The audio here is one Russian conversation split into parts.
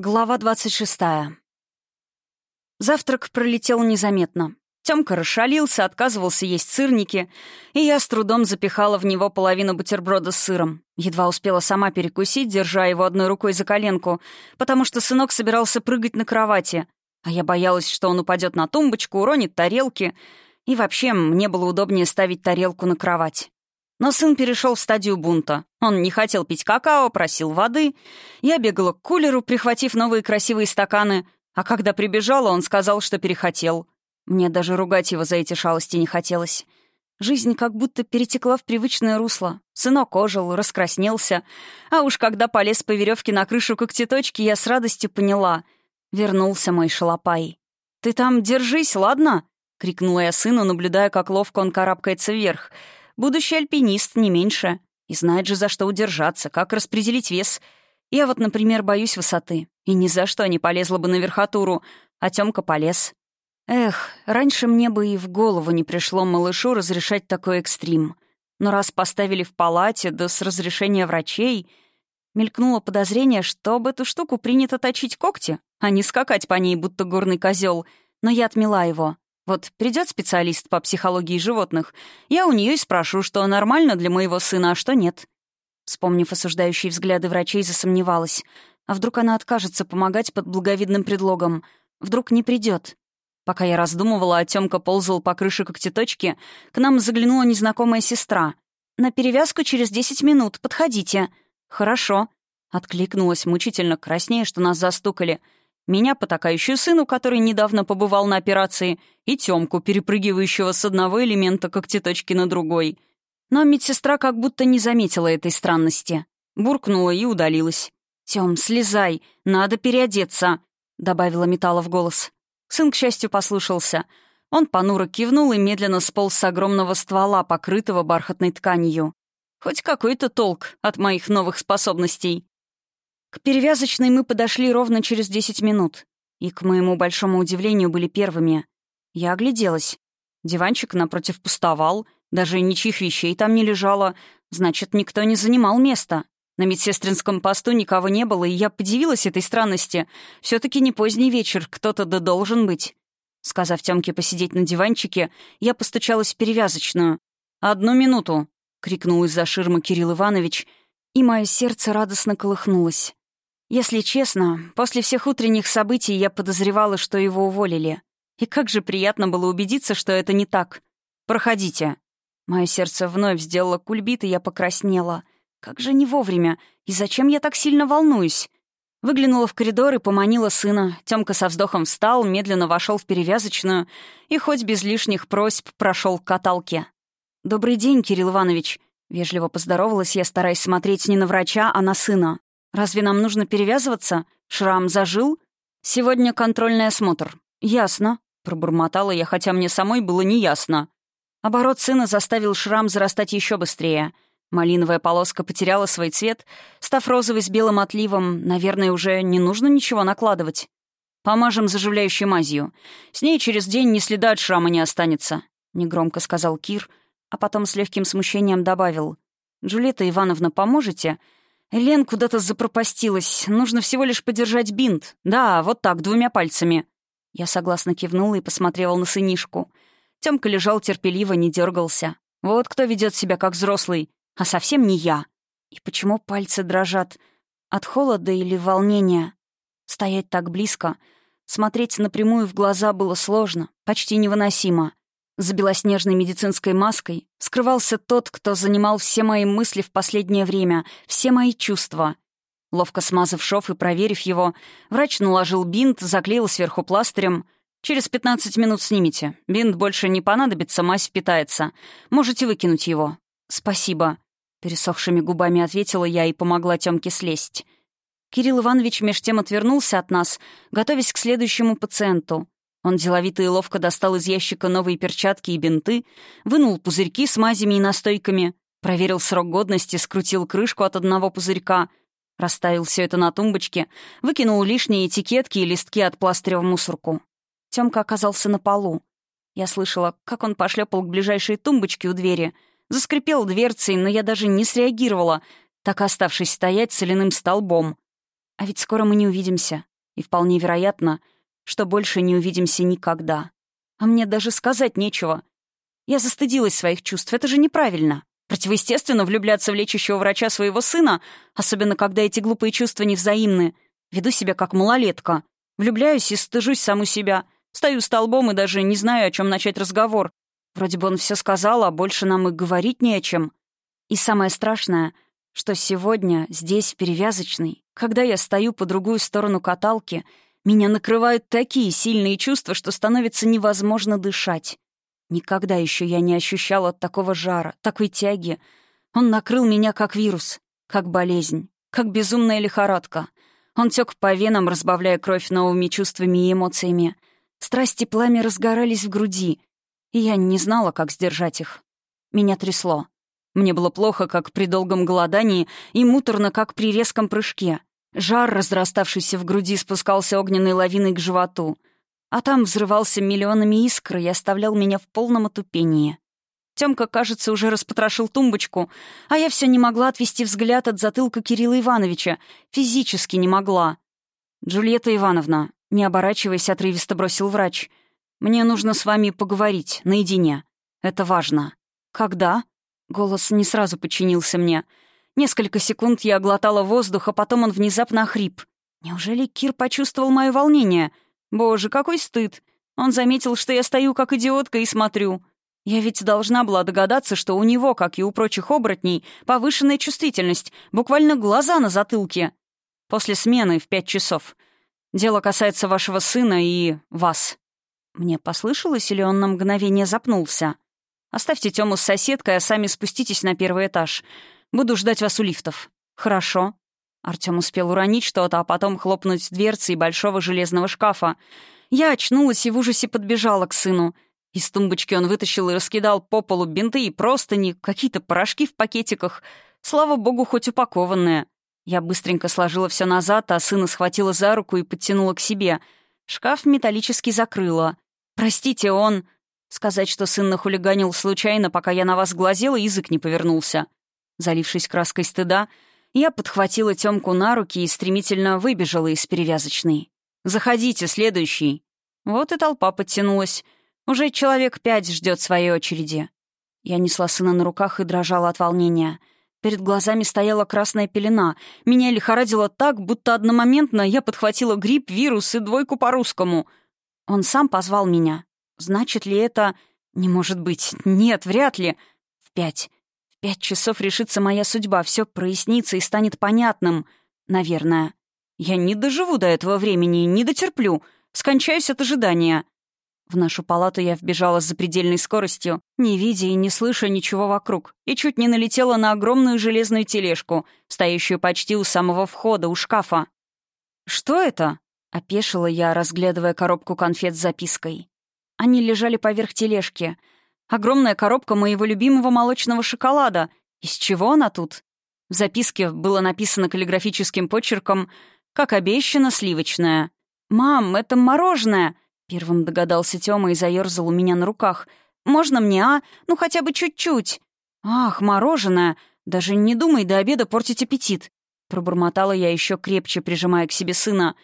Глава 26. Завтрак пролетел незаметно. Тёмка расшалился, отказывался есть сырники, и я с трудом запихала в него половину бутерброда с сыром. Едва успела сама перекусить, держа его одной рукой за коленку, потому что сынок собирался прыгать на кровати, а я боялась, что он упадет на тумбочку, уронит тарелки, и вообще мне было удобнее ставить тарелку на кровать. Но сын перешел в стадию бунта. Он не хотел пить какао, просил воды. Я бегала к кулеру, прихватив новые красивые стаканы. А когда прибежала, он сказал, что перехотел. Мне даже ругать его за эти шалости не хотелось. Жизнь как будто перетекла в привычное русло. Сынок ожил, раскраснелся. А уж когда полез по веревке на крышу как когтеточки, я с радостью поняла. Вернулся мой шалопай. «Ты там держись, ладно?» — крикнула я сыну, наблюдая, как ловко он карабкается вверх — Будущий альпинист, не меньше. И знает же, за что удержаться, как распределить вес. Я вот, например, боюсь высоты. И ни за что не полезла бы на верхотуру. А Тёмка полез. Эх, раньше мне бы и в голову не пришло малышу разрешать такой экстрим. Но раз поставили в палате, да с разрешения врачей... Мелькнуло подозрение, что об эту штуку принято точить когти, а не скакать по ней, будто горный козел. Но я отмела его. Вот придет специалист по психологии животных, я у нее и спрошу, что нормально для моего сына, а что нет. Вспомнив осуждающие взгляды врачей, засомневалась. А вдруг она откажется помогать под благовидным предлогом? Вдруг не придет? Пока я раздумывала, а Тёмка ползал по крыше когтеточки, к нам заглянула незнакомая сестра. «На перевязку через десять минут, подходите». «Хорошо», — откликнулась мучительно краснее, что нас застукали — меня, потакающую сыну, который недавно побывал на операции, и Тёмку, перепрыгивающего с одного элемента когтеточки на другой. Но медсестра как будто не заметила этой странности. Буркнула и удалилась. «Тём, слезай, надо переодеться», — добавила Металла в голос. Сын, к счастью, послушался. Он понуро кивнул и медленно сполз с огромного ствола, покрытого бархатной тканью. «Хоть какой-то толк от моих новых способностей». К Перевязочной мы подошли ровно через десять минут, и, к моему большому удивлению, были первыми. Я огляделась. Диванчик напротив пустовал, даже ничьих вещей там не лежало, значит, никто не занимал место. На медсестринском посту никого не было, и я подивилась этой странности. все таки не поздний вечер, кто-то да должен быть. Сказав Тёмке посидеть на диванчике, я постучалась в перевязочную. «Одну минуту!» — крикнул из-за ширмы Кирилл Иванович, и мое сердце радостно колыхнулось. Если честно, после всех утренних событий я подозревала, что его уволили. И как же приятно было убедиться, что это не так. «Проходите». Мое сердце вновь сделало кульбит, и я покраснела. «Как же не вовремя? И зачем я так сильно волнуюсь?» Выглянула в коридор и поманила сына. Тёмка со вздохом встал, медленно вошел в перевязочную и хоть без лишних просьб прошел к каталке. «Добрый день, Кирилл Иванович». Вежливо поздоровалась я, стараясь смотреть не на врача, а на сына. Разве нам нужно перевязываться? Шрам зажил? Сегодня контрольный осмотр. Ясно. Пробормотала я, хотя мне самой было неясно. Оборот сына заставил шрам зарастать еще быстрее. Малиновая полоска потеряла свой цвет, став розовой с белым отливом. Наверное, уже не нужно ничего накладывать. Помажем заживляющей мазью. С ней через день ни следа от шрама не останется», — негромко сказал Кир, а потом с легким смущением добавил. «Джульетта Ивановна, поможете? Лен куда-то запропастилась. Нужно всего лишь подержать бинт. Да, вот так, двумя пальцами. Я согласно кивнула и посмотрела на сынишку. Тёмка лежал терпеливо, не дёргался. Вот кто ведёт себя как взрослый, а совсем не я. И почему пальцы дрожат? От холода или волнения? Стоять так близко, смотреть напрямую в глаза было сложно, почти невыносимо. За белоснежной медицинской маской скрывался тот, кто занимал все мои мысли в последнее время, все мои чувства. Ловко смазав шов и проверив его, врач наложил бинт, заклеил сверху пластырем. «Через 15 минут снимите. Бинт больше не понадобится, мазь впитается. Можете выкинуть его». «Спасибо», — пересохшими губами ответила я и помогла Тёмке слезть. Кирилл Иванович меж тем отвернулся от нас, готовясь к следующему пациенту. Он деловито и ловко достал из ящика новые перчатки и бинты, вынул пузырьки с мазями и настойками, проверил срок годности, скрутил крышку от одного пузырька, расставил все это на тумбочке, выкинул лишние этикетки и листки от пластыря в мусорку. Тёмка оказался на полу. Я слышала, как он пошлепал к ближайшей тумбочке у двери, заскрипел дверцей, но я даже не среагировала, так оставшись стоять соляным столбом. А ведь скоро мы не увидимся, и вполне вероятно — что больше не увидимся никогда. А мне даже сказать нечего. Я застыдилась своих чувств, это же неправильно. Противоестественно влюбляться в лечащего врача своего сына, особенно когда эти глупые чувства невзаимны. Веду себя как малолетка. Влюбляюсь и стыжусь саму себя. Стою столбом и даже не знаю, о чем начать разговор. Вроде бы он все сказал, а больше нам и говорить не о чем. И самое страшное, что сегодня, здесь, перевязочный, когда я стою по другую сторону каталки — меня накрывают такие сильные чувства, что становится невозможно дышать. Никогда еще я не ощущала такого жара, такой тяги. Он накрыл меня как вирус, как болезнь, как безумная лихорадка. Он тек по венам, разбавляя кровь новыми чувствами и эмоциями. Страсти пламя разгорались в груди, и я не знала, как сдержать их. Меня трясло. Мне было плохо, как при долгом голодании, и муторно, как при резком прыжке. Жар, разраставшийся в груди, спускался огненной лавиной к животу. А там взрывался миллионами искр и оставлял меня в полном отупении. Тёмка, кажется, уже распотрошил тумбочку, а я всё не могла отвести взгляд от затылка Кирилла Ивановича. Физически не могла. «Джульетта Ивановна», — не оборачиваясь, отрывисто бросил врач, «мне нужно с вами поговорить, наедине. Это важно». «Когда?» — голос не сразу подчинился мне — Несколько секунд я глотала воздух, а потом он внезапно охрип. Неужели Кир почувствовал мое волнение? Боже, какой стыд! Он заметил, что я стою как идиотка и смотрю. Я ведь должна была догадаться, что у него, как и у прочих оборотней, повышенная чувствительность, буквально глаза на затылке. После смены в пять часов. Дело касается вашего сына и вас. Мне послышалось, или он на мгновение запнулся? Оставьте Тему с соседкой, а сами спуститесь на первый этаж. Буду ждать вас у лифтов». «Хорошо». Артем успел уронить что-то, а потом хлопнуть дверцей большого железного шкафа. Я очнулась и в ужасе подбежала к сыну. Из тумбочки он вытащил и раскидал по полу бинты и простыни, какие-то порошки в пакетиках. Слава богу, хоть упакованные. Я быстренько сложила все назад, а сына схватила за руку и подтянула к себе. Шкаф металлически закрыла. «Простите, он...» Сказать, что сын нахулиганил случайно, пока я на вас глазела, язык не повернулся. залившись краской стыда, я подхватила Тёмку на руки и стремительно выбежала из перевязочной. «Заходите, следующий!» Вот и толпа подтянулась. Уже человек пять ждет своей очереди. Я несла сына на руках и дрожала от волнения. Перед глазами стояла красная пелена. Меня лихорадило так, будто одномоментно я подхватила грипп, вирус и двойку по-русскому. Он сам позвал меня. Значит ли это... Не может быть. Нет, вряд ли. В пять. Пять часов решится моя судьба, все прояснится и станет понятным. Наверное. Я не доживу до этого времени, не дотерплю. Скончаюсь от ожидания. В нашу палату я вбежала с запредельной скоростью, не видя и не слыша ничего вокруг, и чуть не налетела на огромную железную тележку, стоящую почти у самого входа, у шкафа. «Что это?» — опешила я, разглядывая коробку конфет с запиской. Они лежали поверх тележки — Огромная коробка моего любимого молочного шоколада. Из чего она тут? В записке было написано каллиграфическим почерком «Как обещано, сливочное». «Мам, это мороженое!» Первым догадался Тёма и заёрзал у меня на руках. «Можно мне, а? Ну хотя бы чуть-чуть!» «Ах, мороженое! Даже не думай до обеда портить аппетит!» Пробормотала я ещё крепче, прижимая к себе сына.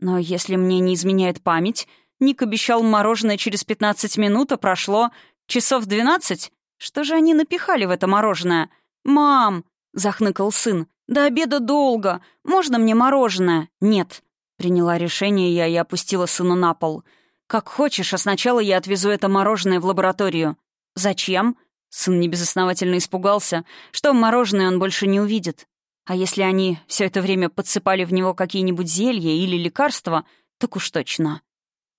«Но если мне не изменяет память...» Ник обещал мороженое через пятнадцать минут, а прошло Часов двенадцать? Что же они напихали в это мороженое? «Мам!» — захныкал сын. «До обеда долго. Можно мне мороженое?» «Нет». Приняла решение я и опустила сына на пол. «Как хочешь, а сначала я отвезу это мороженое в лабораторию». «Зачем?» Сын небезосновательно испугался, что мороженое он больше не увидит. А если они все это время подсыпали в него какие-нибудь зелья или лекарства, так уж точно.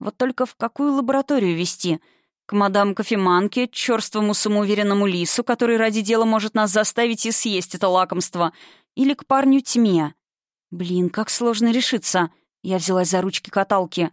Вот только в какую лабораторию везти? К мадам кофеманке, черствому самоуверенному лису, который ради дела может нас заставить и съесть это лакомство, или к парню тьме? Блин, как сложно решиться. Я взялась за ручки каталки.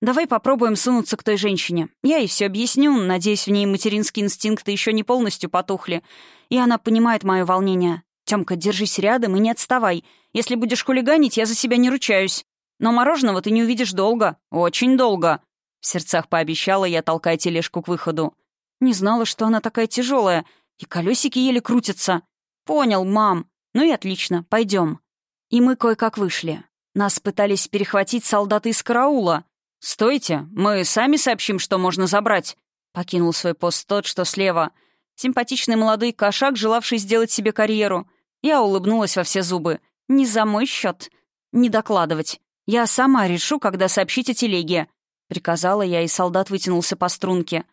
Давай попробуем сунуться к той женщине. Я ей все объясню, надеюсь, в ней материнские инстинкты еще не полностью потухли. И она понимает мое волнение. Тёмка, держись рядом и не отставай. Если будешь хулиганить, я за себя не ручаюсь. Но мороженого ты не увидишь долго, очень долго», — — в сердцах пообещала я, толкая тележку к выходу. «Не знала, что она такая тяжелая, и колесики еле крутятся». «Понял, мам. Ну и отлично, пойдем. И мы кое-как вышли. Нас пытались перехватить солдаты из караула. «Стойте, мы сами сообщим, что можно забрать», — покинул свой пост тот, что слева. Симпатичный молодой кошак, желавший сделать себе карьеру. Я улыбнулась во все зубы. «Не за мой счет. Не докладывать. Я сама решу, когда сообщите телеге. Приказала я, и солдат вытянулся по струнке.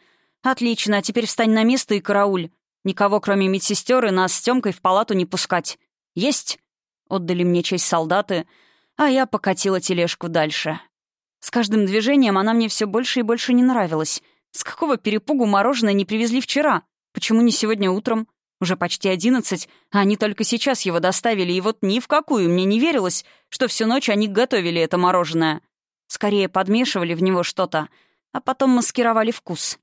«Отлично, а теперь встань на место и карауль. Никого, кроме медсестер, и нас с Тёмкой в палату не пускать. Есть?» Отдали мне честь солдаты, а я покатила тележку дальше. С каждым движением она мне все больше и больше не нравилась. С какого перепугу мороженое не привезли вчера? Почему не сегодня утром? Уже почти одиннадцать, а они только сейчас его доставили, и вот ни в какую мне не верилось, что всю ночь они готовили это мороженое. Скорее подмешивали в него что-то, а потом маскировали вкус.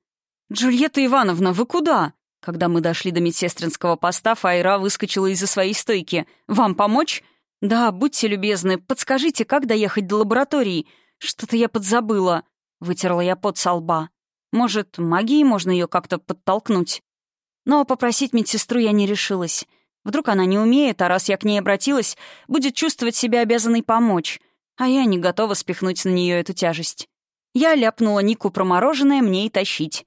«Джульетта Ивановна, вы куда?» Когда мы дошли до медсестринского поста, Файра выскочила из-за своей стойки. «Вам помочь?» «Да, будьте любезны, подскажите, как доехать до лаборатории? Что-то я подзабыла». Вытерла я пот со лба. «Может, магией можно ее как-то подтолкнуть?» Но попросить медсестру я не решилась. Вдруг она не умеет, а раз я к ней обратилась, будет чувствовать себя обязанной помочь а я не готова спихнуть на нее эту тяжесть. Я ляпнула Нику промороженное мне и тащить.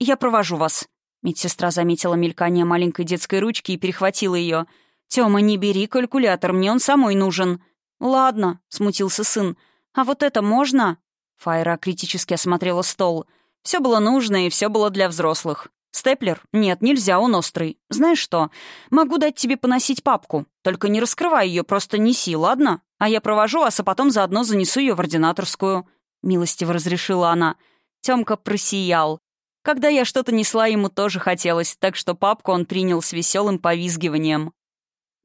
«Я провожу вас». Медсестра заметила мелькание маленькой детской ручки и перехватила ее. «Тёма, не бери калькулятор, мне он самой нужен». «Ладно», — смутился сын. «А вот это можно?» Файра критически осмотрела стол. Все было нужно и все было для взрослых. «Степлер? Нет, нельзя, он острый. Знаешь что? Могу дать тебе поносить папку. Только не раскрывай ее, просто неси, ладно?» А я провожу вас, а потом заодно занесу ее в ординаторскую». Милостиво разрешила она. Темка просиял. Когда я что-то несла, ему тоже хотелось, так что папку он принял с веселым повизгиванием.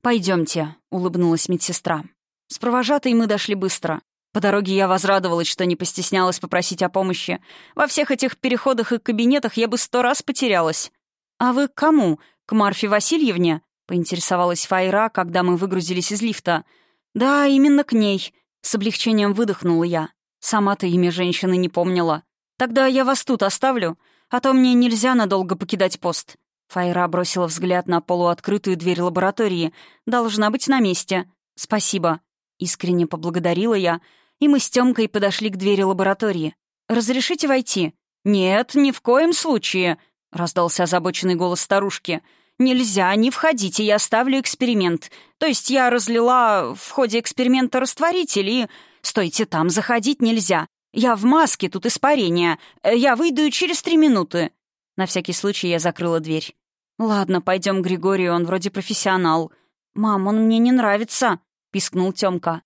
«Пойдемте», — улыбнулась медсестра. С провожатой мы дошли быстро. По дороге я возрадовалась, что не постеснялась попросить о помощи. Во всех этих переходах и кабинетах я бы сто раз потерялась. «А вы к кому? К Марфе Васильевне?» — поинтересовалась Файра, когда мы выгрузились из лифта — «Да, именно к ней», — с облегчением выдохнула я. Сама-то имя женщины не помнила. «Тогда я вас тут оставлю, а то мне нельзя надолго покидать пост». Файра бросила взгляд на полуоткрытую дверь лаборатории. «Должна быть на месте. Спасибо». Искренне поблагодарила я, и мы с Тёмкой подошли к двери лаборатории. «Разрешите войти?» «Нет, ни в коем случае», — раздался озабоченный голос старушки. «Разрешите «Нельзя, не входите, я ставлю эксперимент. То есть я разлила в ходе эксперимента растворитель и... Стойте там, заходить нельзя. Я в маске, тут испарение. Э, я выйду через три минуты». На всякий случай я закрыла дверь. «Ладно, пойдем Григорий, он вроде профессионал». «Мам, он мне не нравится», — пискнул Тёмка.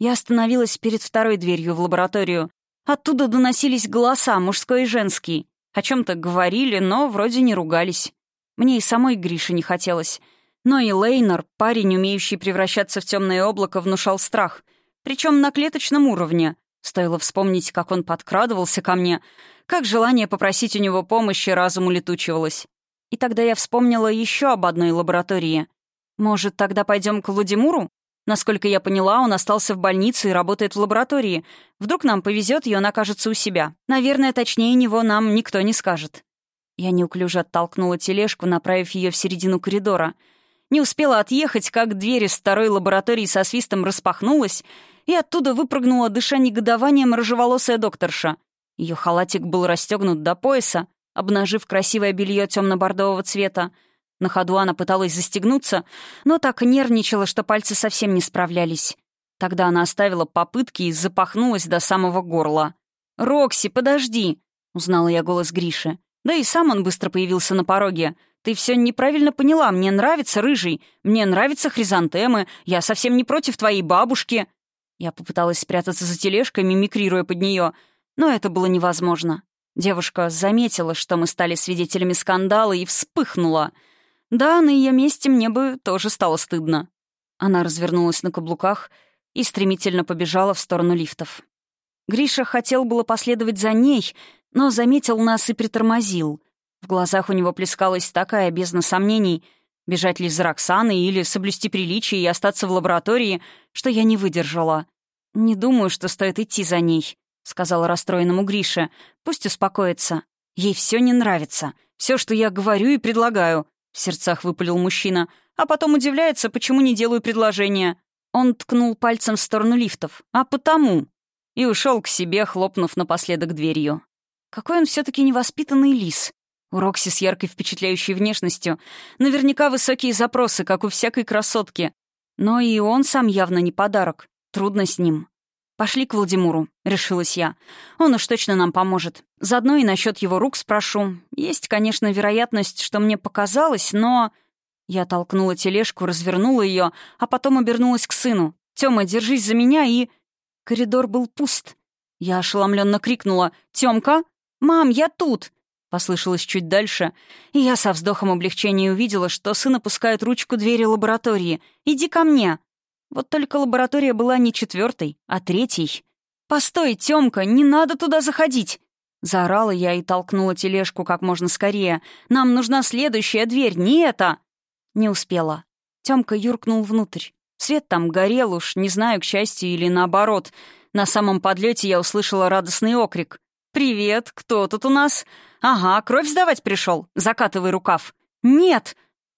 Я остановилась перед второй дверью в лабораторию. Оттуда доносились голоса, мужской и женский. О чем то говорили, но вроде не ругались. Мне и самой Грише не хотелось. Но и Лейнер, парень, умеющий превращаться в темное облако, внушал страх. Причем на клеточном уровне. Стоило вспомнить, как он подкрадывался ко мне, как желание попросить у него помощи разум улетучивалось. И тогда я вспомнила еще об одной лаборатории. Может, тогда пойдем к Владимиру? Насколько я поняла, он остался в больнице и работает в лаборатории. Вдруг нам повезет, и он окажется у себя. Наверное, точнее него нам никто не скажет. Я неуклюже оттолкнула тележку, направив ее в середину коридора. Не успела отъехать, как дверь из второй лаборатории со свистом распахнулась, и оттуда выпрыгнула, дыша негодованием, рыжеволосая докторша. Ее халатик был расстегнут до пояса, обнажив красивое белье темно-бордового цвета. На ходу она пыталась застегнуться, но так нервничала, что пальцы совсем не справлялись. Тогда она оставила попытки и запахнулась до самого горла. «Рокси, подожди!» — узнала я голос Гриши. Да и сам он быстро появился на пороге. «Ты все неправильно поняла. Мне нравится рыжий. Мне нравятся хризантемы. Я совсем не против твоей бабушки». Я попыталась спрятаться за тележкой, мимикрируя под нее, но это было невозможно. Девушка заметила, что мы стали свидетелями скандала, и вспыхнула. Да, на ее месте мне бы тоже стало стыдно. Она развернулась на каблуках и стремительно побежала в сторону лифтов. Гриша хотел было последовать за ней, но заметил нас и притормозил. В глазах у него плескалась такая бездна сомнений, бежать ли за Роксаной или соблюсти приличие и остаться в лаборатории, что я не выдержала. «Не думаю, что стоит идти за ней», — сказала расстроенному Грише. «Пусть успокоится. Ей все не нравится. Все, что я говорю и предлагаю», — в сердцах выпалил мужчина. «А потом удивляется, почему не делаю предложение». Он ткнул пальцем в сторону лифтов. «А потому...» И ушел к себе, хлопнув напоследок дверью. Какой он все-таки невоспитанный лис. У Рокси с яркой впечатляющей внешностью наверняка высокие запросы, как у всякой красотки. Но и он сам явно не подарок. Трудно с ним. «Пошли к Владимиру», — решилась я. «Он уж точно нам поможет. Заодно и насчет его рук спрошу. Есть, конечно, вероятность, что мне показалось, но...» Я толкнула тележку, развернула ее, а потом обернулась к сыну. «Тёма, держись за меня и...» Коридор был пуст. Я ошеломленно крикнула «Тёмка!» «Мам, я тут!» — послышалось чуть дальше, и я со вздохом облегчения увидела, что сын опускает ручку двери лаборатории. «Иди ко мне!» Вот только лаборатория была не четвертой, а третьей. «Постой, Тёмка, не надо туда заходить!» Заорала я и толкнула тележку как можно скорее. «Нам нужна следующая дверь, не эта!» Не успела. Тёмка юркнул внутрь. Свет там горел уж, не знаю, к счастью или наоборот. На самом подлете я услышала радостный окрик. «Привет, кто тут у нас? Ага, кровь сдавать пришел, закатывай рукав». «Нет!»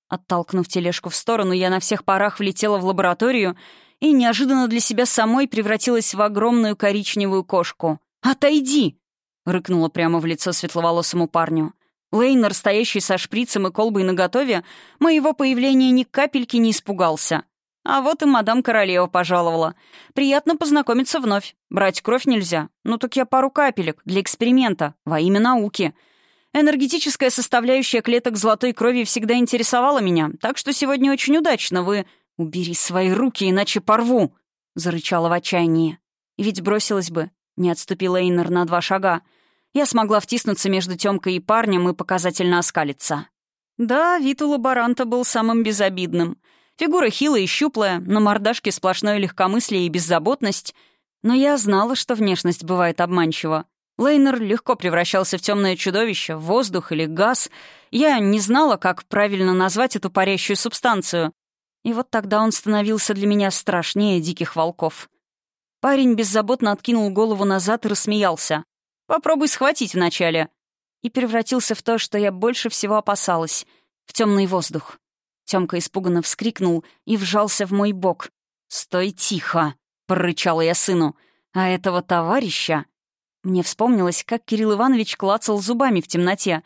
Оттолкнув тележку в сторону, я на всех парах влетела в лабораторию и неожиданно для себя самой превратилась в огромную коричневую кошку. «Отойди!» — рыкнула прямо в лицо светловолосому парню. Лейнер, стоящий со шприцем и колбой наготове, моего появления ни капельки не испугался. А вот и мадам Королева пожаловала. Приятно познакомиться вновь. Брать кровь нельзя. Ну так я пару капелек для эксперимента, во имя науки. Энергетическая составляющая клеток золотой крови всегда интересовала меня, так что сегодня очень удачно вы... «Убери свои руки, иначе порву!» — зарычала в отчаянии. Ведь бросилась бы. Не отступила Эйнер на два шага. Я смогла втиснуться между Тёмкой и парнем и показательно оскалиться. Да, вид у лаборанта был самым безобидным. Фигура хилая и щуплая, на мордашке сплошное легкомыслие и беззаботность. Но я знала, что внешность бывает обманчива. Лейнер легко превращался в темное чудовище, в воздух или газ. Я не знала, как правильно назвать эту парящую субстанцию. И вот тогда он становился для меня страшнее диких волков. Парень беззаботно откинул голову назад и рассмеялся. «Попробуй схватить вначале». И превратился в то, что я больше всего опасалась — в темный воздух. Тёмка испуганно вскрикнул и вжался в мой бок. «Стой тихо!» — прорычала я сыну. «А этого товарища...» Мне вспомнилось, как Кирилл Иванович клацал зубами в темноте.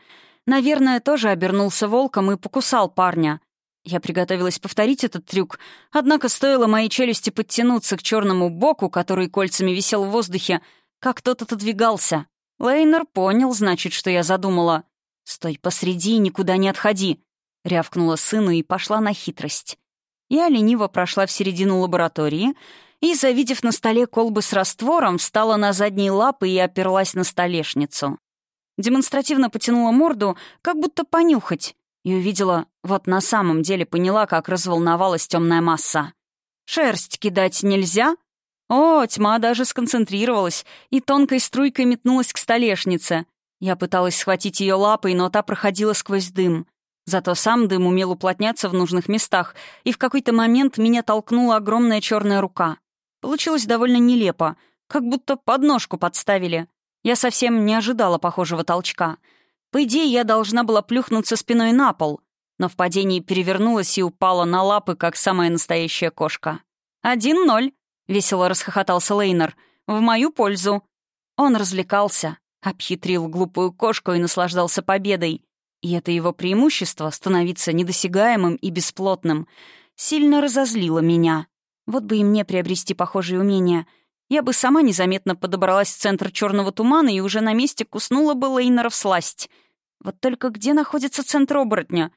Наверное, тоже обернулся волком и покусал парня. Я приготовилась повторить этот трюк, однако стоило моей челюсти подтянуться к черному боку, который кольцами висел в воздухе, как тот отодвигался. Лейнер понял, значит, что я задумала. «Стой посреди и никуда не отходи», — рявкнула сыну и пошла на хитрость. Я лениво прошла в середину лаборатории и, завидев на столе колбы с раствором, встала на задние лапы и оперлась на столешницу. Демонстративно потянула морду, как будто понюхать, и увидела, вот на самом деле поняла, как разволновалась темная масса. «Шерсть кидать нельзя?» О, тьма даже сконцентрировалась и тонкой струйкой метнулась к столешнице. Я пыталась схватить ее лапой, но та проходила сквозь дым. Зато сам дым умел уплотняться в нужных местах, и в какой-то момент меня толкнула огромная черная рука. Получилось довольно нелепо, как будто подножку подставили. Я совсем не ожидала похожего толчка. По идее, я должна была плюхнуться спиной на пол, но в падении перевернулась и упала на лапы, как самая настоящая кошка. «Один ноль», — весело расхохотался Лейнер, — «в мою пользу». Он развлекался, обхитрил глупую кошку и наслаждался победой и это его преимущество становиться недосягаемым и бесплотным сильно разозлило меня. Вот бы и мне приобрести похожие умения. Я бы сама незаметно подобралась в центр черного тумана и уже на месте куснула бы Лейнера в сласть. Вот только где находится центр оборотня?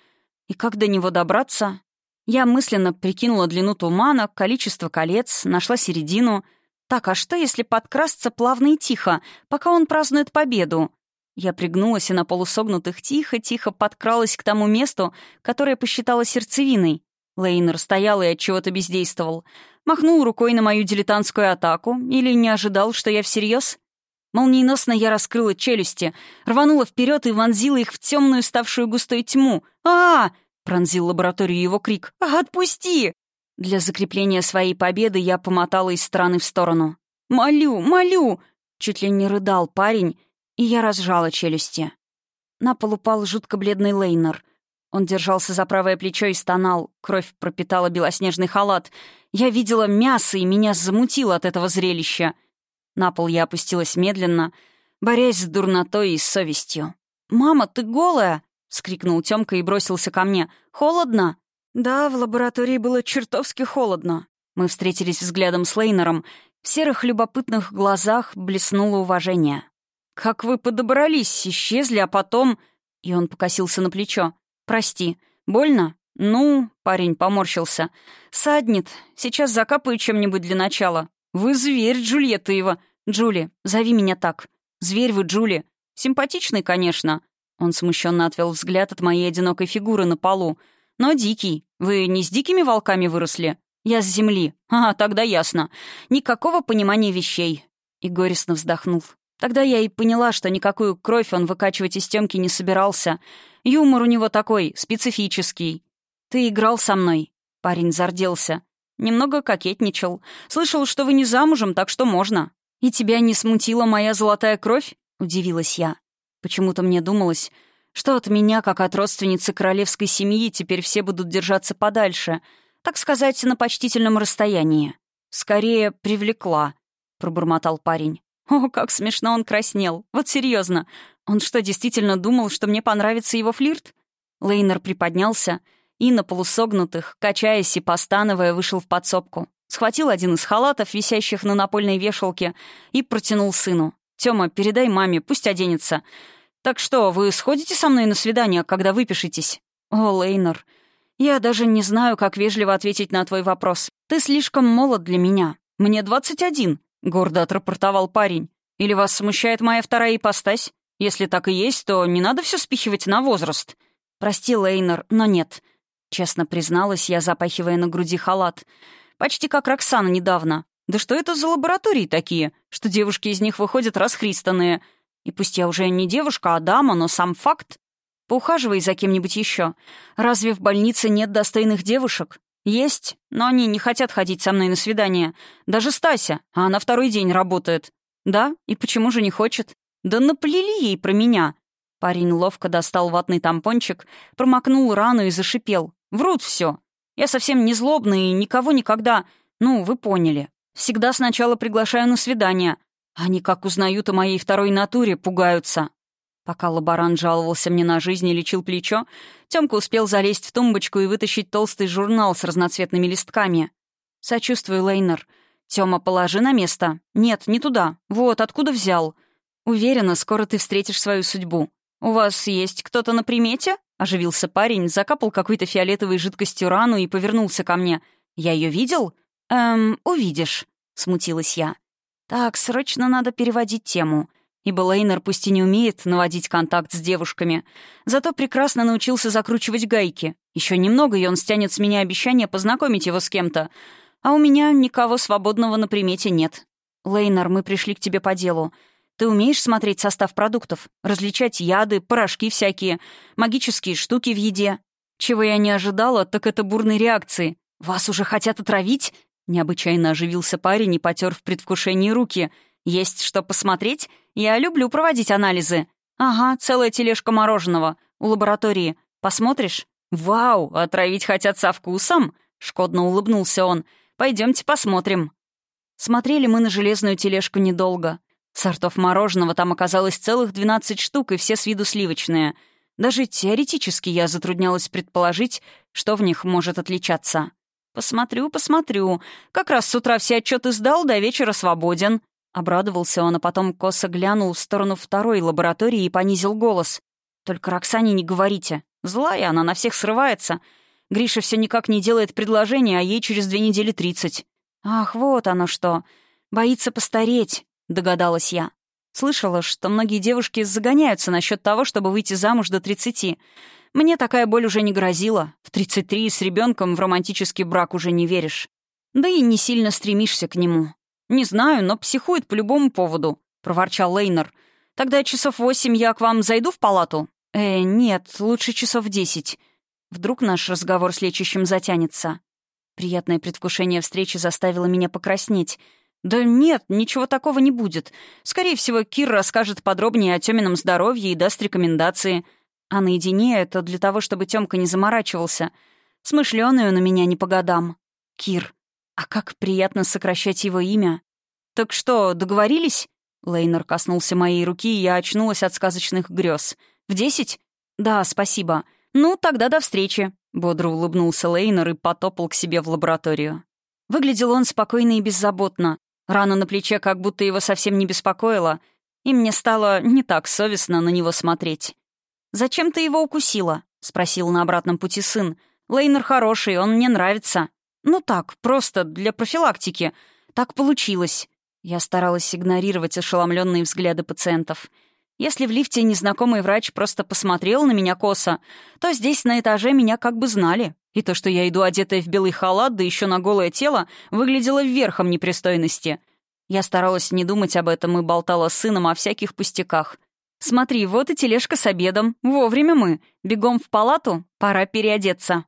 И как до него добраться? Я мысленно прикинула длину тумана, количество колец, нашла середину. Так, а что, если подкрасться плавно и тихо, пока он празднует победу? Я пригнулась и на полусогнутых тихо-тихо подкралась к тому месту, которое посчитала сердцевиной. Лейнер стоял и от чего-то бездействовал. Махнул рукой на мою дилетантскую атаку или не ожидал, что я всерьез. Молниеносно я раскрыла челюсти, рванула вперед и вонзила их в темную, ставшую густой тьму. а, -а, -а пронзил лабораторию его крик. «Отпусти!» Для закрепления своей победы я помотала из стороны в сторону. «Молю, молю!» — чуть ли не рыдал парень, и я разжала челюсти. На пол упал жутко бледный Лейнер. Он держался за правое плечо и стонал. Кровь пропитала белоснежный халат. Я видела мясо, и меня замутило от этого зрелища. На пол я опустилась медленно, борясь с дурнотой и совестью. «Мама, ты голая!» — вскрикнул Тёмка и бросился ко мне. «Холодно?» «Да, в лаборатории было чертовски холодно». Мы встретились взглядом с Лейнером. В серых любопытных глазах блеснуло уважение. «Как вы подобрались, исчезли, а потом...» И он покосился на плечо. «Прости, больно?» «Ну...» — парень поморщился. «Саднет. Сейчас закапаю чем-нибудь для начала. Вы зверь, Джульетта его. Джули, зови меня так. Зверь вы, Джули. Симпатичный, конечно». Он смущенно отвел взгляд от моей одинокой фигуры на полу. «Но дикий. Вы не с дикими волками выросли? Я с земли. А, тогда ясно. Никакого понимания вещей». И горестно вздохнул. Тогда я и поняла, что никакую кровь он выкачивать из Тёмки не собирался. Юмор у него такой, специфический. «Ты играл со мной?» Парень зарделся. Немного кокетничал. «Слышал, что вы не замужем, так что можно». «И тебя не смутила моя золотая кровь?» — удивилась я. Почему-то мне думалось, что от меня, как от родственницы королевской семьи, теперь все будут держаться подальше, так сказать, на почтительном расстоянии. «Скорее, привлекла», — пробормотал парень. О, как смешно он краснел. Вот серьезно. Он что, действительно думал, что мне понравится его флирт? Лейнер приподнялся и на полусогнутых, качаясь и постановая, вышел в подсобку. Схватил один из халатов, висящих на напольной вешалке, и протянул сыну. «Тёма, передай маме, пусть оденется. Так что, вы сходите со мной на свидание, когда выпишетесь?» «О, Лейнер, я даже не знаю, как вежливо ответить на твой вопрос. Ты слишком молод для меня. Мне 21, Гордо отрапортовал парень. «Или вас смущает моя вторая ипостась? Если так и есть, то не надо все спихивать на возраст». «Прости, Лейнер, но нет». Честно призналась я, запахивая на груди халат. «Почти как Роксана недавно. Да что это за лаборатории такие, что девушки из них выходят расхристанные? И пусть я уже не девушка, а дама, но сам факт. Поухаживай за кем-нибудь еще. Разве в больнице нет достойных девушек? «Есть, но они не хотят ходить со мной на свидание. Даже Стася, а она второй день работает». «Да? И почему же не хочет?» «Да наплели ей про меня!» Парень ловко достал ватный тампончик, промокнул рану и зашипел. «Врут все. Я совсем не злобный и никого никогда... Ну, вы поняли. Всегда сначала приглашаю на свидание. Они, как узнают о моей второй натуре, пугаются. Пока лаборант жаловался мне на жизнь и лечил плечо, Тёмка успел залезть в тумбочку и вытащить толстый журнал с разноцветными листками. «Сочувствую, Лейнер. Тёма, положи на место. Нет, не туда. Вот, откуда взял. Уверена, скоро ты встретишь свою судьбу. У вас есть кто-то на примете?» Оживился парень, закапал какой-то фиолетовой жидкостью рану и повернулся ко мне. «Я её видел?» «Эм, увидишь», — смутилась я. «Так, срочно надо переводить тему» ибо Лейнер пусть и не умеет наводить контакт с девушками, зато прекрасно научился закручивать гайки. Еще немного, и он стянет с меня обещание познакомить его с кем-то. А у меня никого свободного на примете нет. Лейнер, мы пришли к тебе по делу. Ты умеешь смотреть состав продуктов, различать яды, порошки всякие, магические штуки в еде? Чего я не ожидала, так это бурной реакции. Вас уже хотят отравить?» Необычайно оживился парень и потер в предвкушении руки — есть что посмотреть? Я люблю проводить анализы. Ага, целая тележка мороженого. У лаборатории. Посмотришь? Вау, отравить хотят со вкусом? Шкодно улыбнулся он. Пойдемте посмотрим. Смотрели мы на железную тележку недолго. Сортов мороженого там оказалось целых 12 штук, и все с виду сливочные. Даже теоретически я затруднялась предположить, что в них может отличаться. «Посмотрю, посмотрю. Как раз с утра все отчеты сдал, до вечера свободен», Обрадовался он, а потом косо глянул в сторону второй лаборатории и понизил голос. «Только Роксане не говорите. Злая она, на всех срывается. Гриша все никак не делает предложение, а ей через две недели тридцать». «Ах, вот оно что. Боится постареть», — догадалась я. Слышала, что многие девушки загоняются насчет того, чтобы выйти замуж до тридцати. Мне такая боль уже не грозила. В тридцать три с ребенком в романтический брак уже не веришь. Да и не сильно стремишься к нему. «Не знаю, но психует по любому поводу», — проворчал Лейнер. «Тогда часов восемь я к вам зайду в палату?» «Э, нет, лучше часов десять. Вдруг наш разговор с лечащим затянется?» Приятное предвкушение встречи заставило меня покраснеть. «Да нет, ничего такого не будет. Скорее всего, Кир расскажет подробнее о Тёмином здоровье и даст рекомендации. А наедине это для того, чтобы Тёмка не заморачивался. Смышлёный он у меня не по годам. Кир. А как приятно сокращать его имя. «Так что, договорились?» Лейнер коснулся моей руки, и я очнулась от сказочных грез. «В десять?» «Да, спасибо. Ну, тогда до встречи», — бодро улыбнулся Лейнер и потопал к себе в лабораторию. Выглядел он спокойно и беззаботно. Рана на плече как будто его совсем не беспокоила, и мне стало не так совестно на него смотреть. «Зачем ты его укусила?» — спросил на обратном пути сын. «Лейнер хороший, он мне нравится». Ну так, просто для профилактики. Так получилось. Я старалась игнорировать ошеломленные взгляды пациентов. Если в лифте незнакомый врач просто посмотрел на меня косо, то здесь на этаже меня как бы знали. И то, что я иду одетая в белый халат, да еще на голое тело, выглядело верхом непристойности. Я старалась не думать об этом и болтала с сыном о всяких пустяках. «Смотри, вот и тележка с обедом. Вовремя мы. Бегом в палату. Пора переодеться».